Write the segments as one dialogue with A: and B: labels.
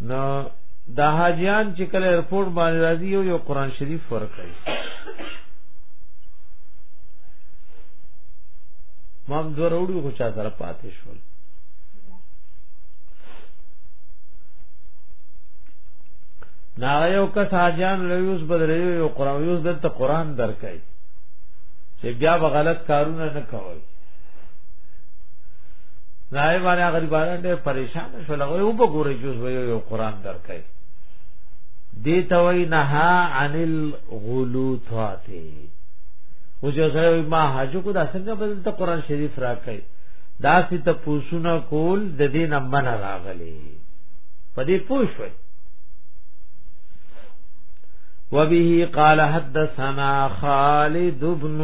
A: نو دا حاجیان چې کله ایرپورټ باندې راځي یو یو قران شریف ورکړي مام دوه وروړو خو چا سره پاتې شول نا یو کس حاجان لویوس بدرې یو قران یوس دلته قران درکای چې بیا به غلط کارونه نه کوي نائب علی غریبانه ډېر پریشان شو لغه یو په ګورې جوز وي یو قران درکې دی توي نه عن الغلوطات او جو سره ما حاجو کو دا څنګه بدل ته قران شریف راکې دا سي ته پوسونه کول د دې نه من راغلي پدې پوښوي وبه قال حدثنا خالد بن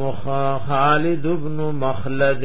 A: مخ خالد بن مخلد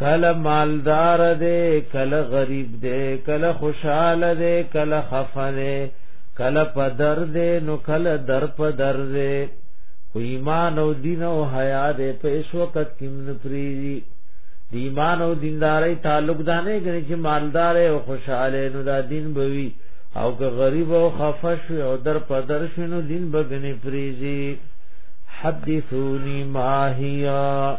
A: کله مالدار دے کله غریب دے کله خوشحال دے کله خفه دے کله په در دے نو کله در په در دے خو ایمان او دین او حیا دے په اس وخت کې من پریزي دی ایمان او دینداري تعلق دانه غني چې مالدار او خوشاله نو دا دین بوي او که غریب او خفش او در په در شنو دین بغني پریزي حدیثونی ماهیا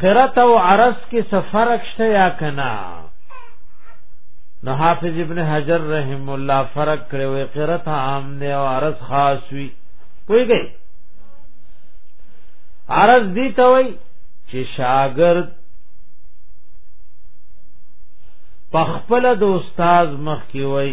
A: قرات او عرس کې سفرک شته یا کنا نو حافظ ابن حجر رحم الله فرق کړي وي قرات عام نه او عرس خاص وي کوئی گئی عرس دی ته وي چې شاګرد پخپل د استاد مخ کې وای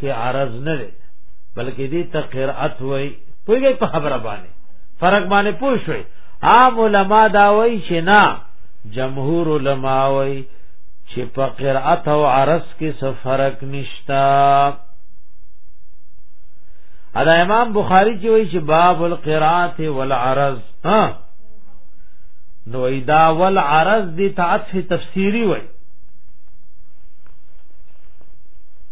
A: کې عرض نه دی بلکې دې ته قرأت وای پوهیږي په خبره باندې فرق باندې پوه شوي عام علما دا وای چې نه جمهور علما وای چې په قرأت او عرض کې څه فرق نشتا ادا امام بخاری چې وای چې باب القرات والعرض ها نو ایدا والعرض دي تعطف تفسیری وای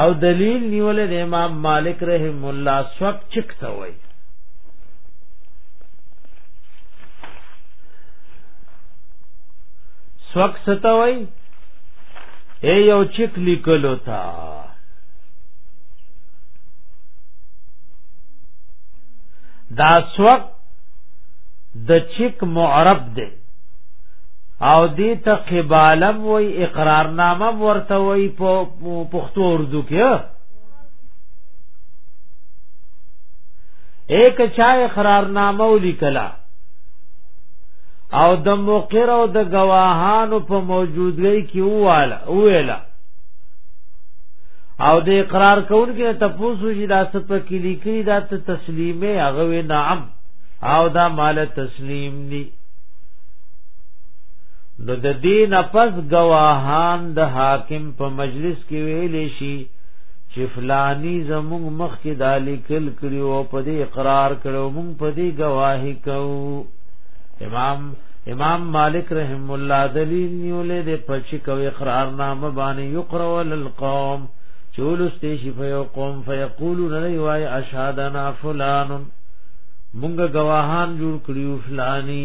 A: او دلیل نیول د امام مالک رحم الله سوک چک ته وای سوک ستا وای اے یو چک لیکلو تا دا سوک د چک معرب دی او دې ته قبالم وای اقرارنامه ورته وای په پښتو اردو کې ایک چا اقرارنامه ولیکلا او د مقر او د گواهانو په موجودګۍ کې واله ویلا او د اقرار کون کې تپوسو چې دا څه په کې لیکي دا ته تسلیمه هغه نعم او دا مال تسلیم دي نو د دین پس گواهان د حاکم په مجلس کې ویل شي چې فلانی زموږ مخ کې دالی کل کړي او په دې اقرار کړو موږ په دې گواهی کوو امام امام مالک رحم الله دلیل نیولې د پچ کو اقرار نامه باندې یقرا للقوم چولستی شي فیقوم فیقولون لی وای اشهدنا فلان مونږ گواهان جوړ کړیو فلانی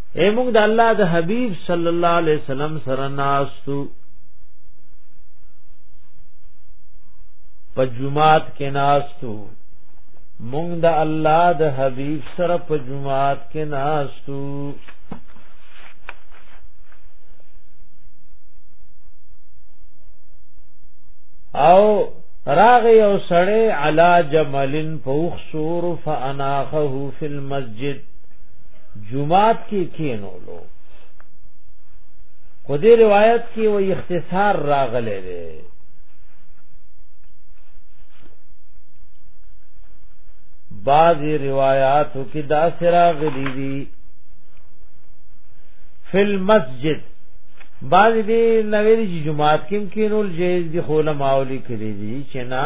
A: اے موږ د الله د حبیب صلی الله علیه وسلم سره ناستو په جمعات کې ناستو موږ د الله د حبیب سره په جمعات کې ناستو او راغ یو سړی علا جملن پوخ سور فاناخه فی المسجد جمعات کې کینولو خو دې روایت کې و اختصار راغلی دی بعضی روایاتو کې دا سرا غلی دي فل مسجد بعضی دې نوې جمعات کې کینول جیز دي خو علماء لیکلي دي چې نه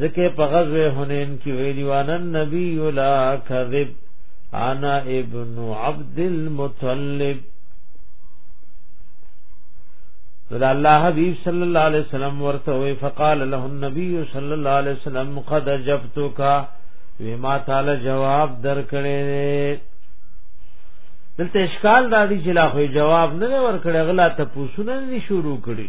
A: ذکر په غزوه حنین کې ویلی وانن نبی لا کذب انا ابن عبد المطلب نو دا الله حبیب صلی الله علیه وسلم ورته وی فقال له النبی صلی الله علیه وسلم قد جبتک وی ما تعالی جواب درکړې دلته اشکال دا دی چې لا خو جواب نه ورکړې غلا ته پوښتنه نه شروع کړي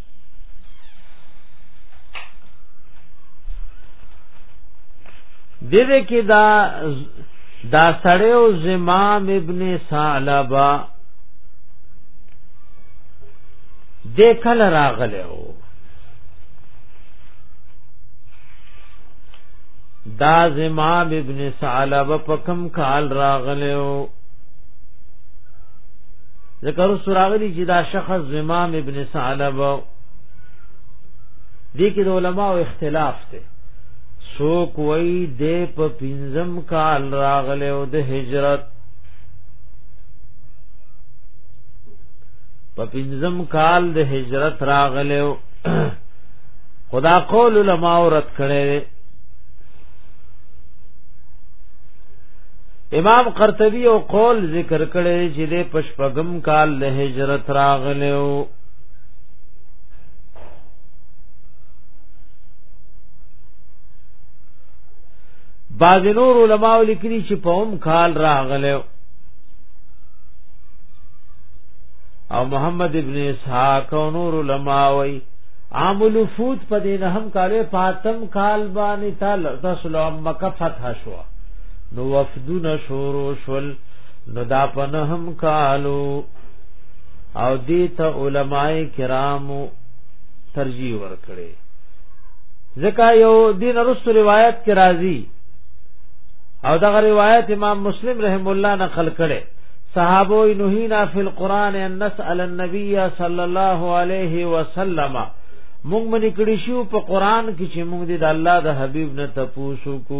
A: دغه کې دا دا سړی او زمام ابن ثعلبہ د کله راغله او دا زمام ابن ثعلبہ په کم کال راغله او ذکر سراغلی چې دا شخص زمام ابن ثعلب دې کې د علماو اختلاف دی سو کوئی دې په پنځم کال راغله او د هجرت په پنځم کال د هجرت راغله خدا قول علماء رد کړي امام قرطبی او قول ذکر کړي چې د پشپغم کال له هجرت راغلو بعض نور علماء لیکلي چې په هم کال راغلو او محمد ابن اسحاق او نور علماء وی عام الوفود په دې نه هم کاله فاطم کال باندې تاسو له مکه فتح شو نو وفدون شورو شول نو دا پنهم کالو او دیتا علماء کرامو ترجیح ورکړي ځکه یو دین رسو روایت کې راځي او دغه روایت امام مسلم رحم الله نقل کړي صحابو نهینا فی القران ان نسال النبی صلی الله علیه وسلم مونږ منی کړي شو په قران کې چې مونږ د الله د حبیب نه تپوسو کو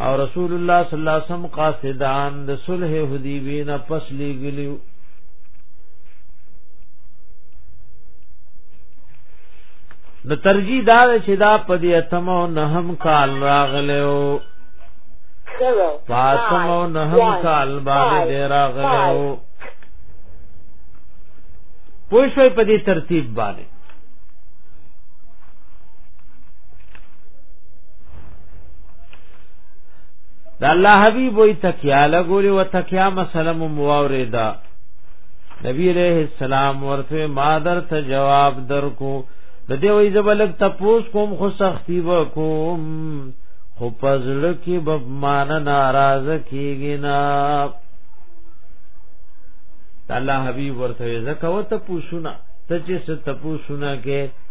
A: او رسول الله صلی الله علیه وسلم قاصدان د صلح حدیبی نه پس لګلیو نو ترجی دا چې دا په دې اتم او نهم کال راغلو پاتم او نهم کال باندې راغلو پوښوي په دې ترتیب باندې دا الله حبیب وی تکیا لګولی و تکیا مسلم مواوری دا نبی علیہ السلام ورته ما در ته جواب در کو د دې وی زبلک تپوس کوم خو سختی وکوم خو پزړ کی بب مان ناراض کیږي نا الله حبیب ورته زکه و ته پوښونه ته چې ست پوښونه کې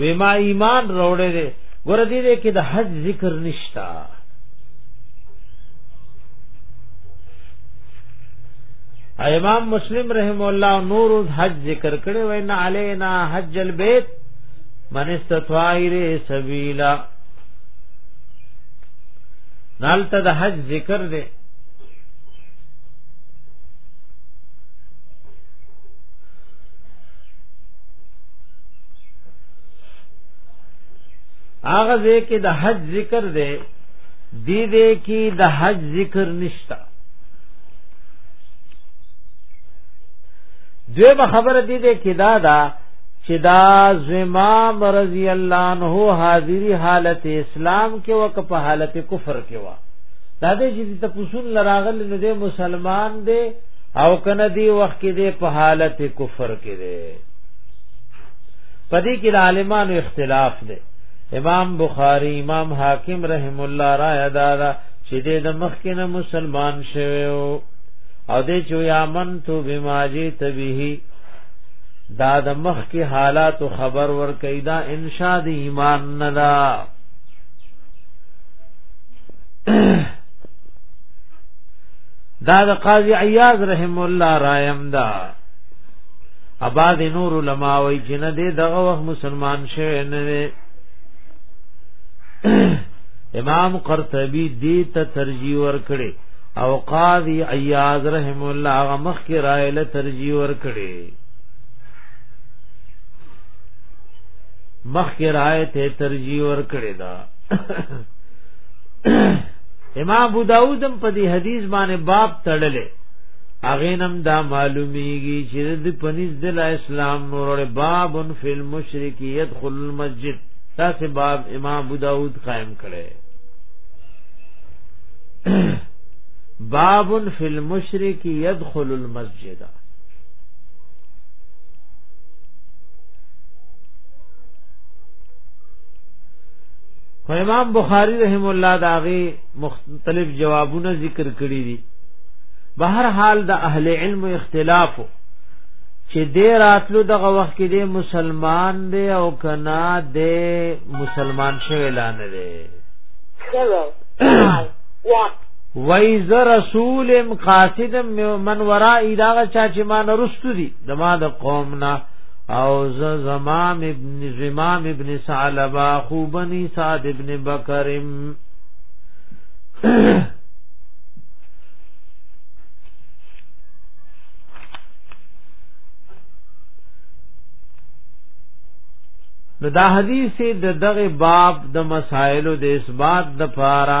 A: وی ما ایمان روړې دې ګور دې دې کې د حج ذکر نشتا امام مسلم رحم الله نور حج ذکر کړي وای نه علینا حج البیت من استطاع سبیلا نالته د حج ذکر دی هغه ځکه د حج ذکر دی دی دې کې د حج ذکر نشتا دوی به خبره دی دې کې دا دا چې دا زمام رضی الله عنه حاضری حالت اسلام کې وک په حالت کفر کې وا دا دې چې ته پوسون لراغل نو دې مسلمان دې او کنه دې وخت کې دې په حالت کفر کې دې پدې کې د عالمانو اختلاف دې امام بخاری امام حاکم رحم الله را ادا دا چې دې د مخ کې نه مسلمان شوه او دې چې یا من تو بما جی تبیه دا د مخ کې حالات خبر ور کوي دا انشاء د ایمان نه دا دا د قاضی عیاض رحم الله رایم دا اباد نور علماء وی چې نه دی دغه وخت مسلمان شوی نه دی امام قرطبی دی ته ترجیح ور کړی او قاضی عیاض رحم الله مخ کی رائے له ترجیح ور کړی مخکې رائے ته ترجیح ورکړی دا امام ابو داود هم په دې حدیث باندې باب تړلې اغه نم دا معلومیږي چې د پنځ د اسلام نور باب فی المشرک يدخل المسجد تاسو باب امام ابو داود قائم کړي باب فی المشرک يدخل المسجد خو امام بخاری رحم الله داغه مختلف جوابونه ذکر کړی دي به هر حال د اهل علم اختلاف چې دې راتلو دغه وخت کې دې مسلمان دی او کنا دې مسلمان شوی لانه دی وای ز رسولم قاصد من ورائی دا چا چې ما نرستو دي د ما د قوم نه او ز زمام ابن زمام ابن ثعلبہ خوبنی سعد ابن بکرم نو دا حدیث د دغه باب د مسائل د اثبات د پاره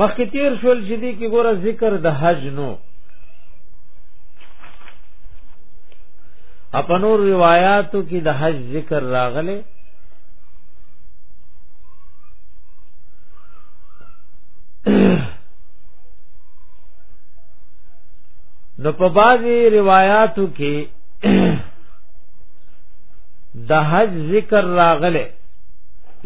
A: مخکې تیر شول چې دي کې ګوره ذکر د حج نو اپنور روایاتو کې د حج ذکر راغله نو په بعضی روایاتو کې د حج ذکر راغله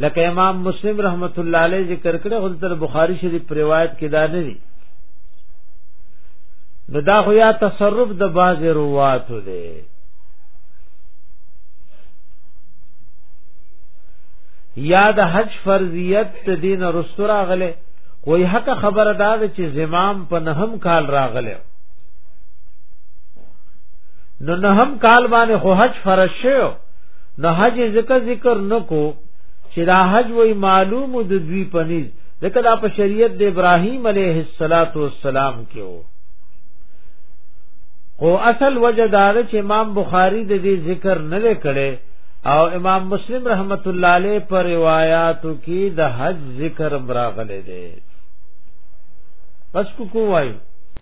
A: لکه امام مسلم رحمت الله علیه ذکر کړي خو تر بخاری شریف روایت کې دا نه دي نو دا خو یا تصرف د باز رواتو دی یا د حج فرضیت د دین رستور اغله کوئی حق خبر دا چې زمام په نهم کال راغله نو نه هم کال باندې خو حج فرض شو نو حج ذکر ذکر نکو چې دا حج وای معلوم د دوی پنیز ځکه دا په شریعت د ابراهیم علیه الصلاۃ والسلام کې وو خو اصل وجه دار چې امام بخاری د دې ذکر نه کړي او امام مسلم رحمت الله علیه پر روایتو کې د حج ذکر براغله دي بس کو کوی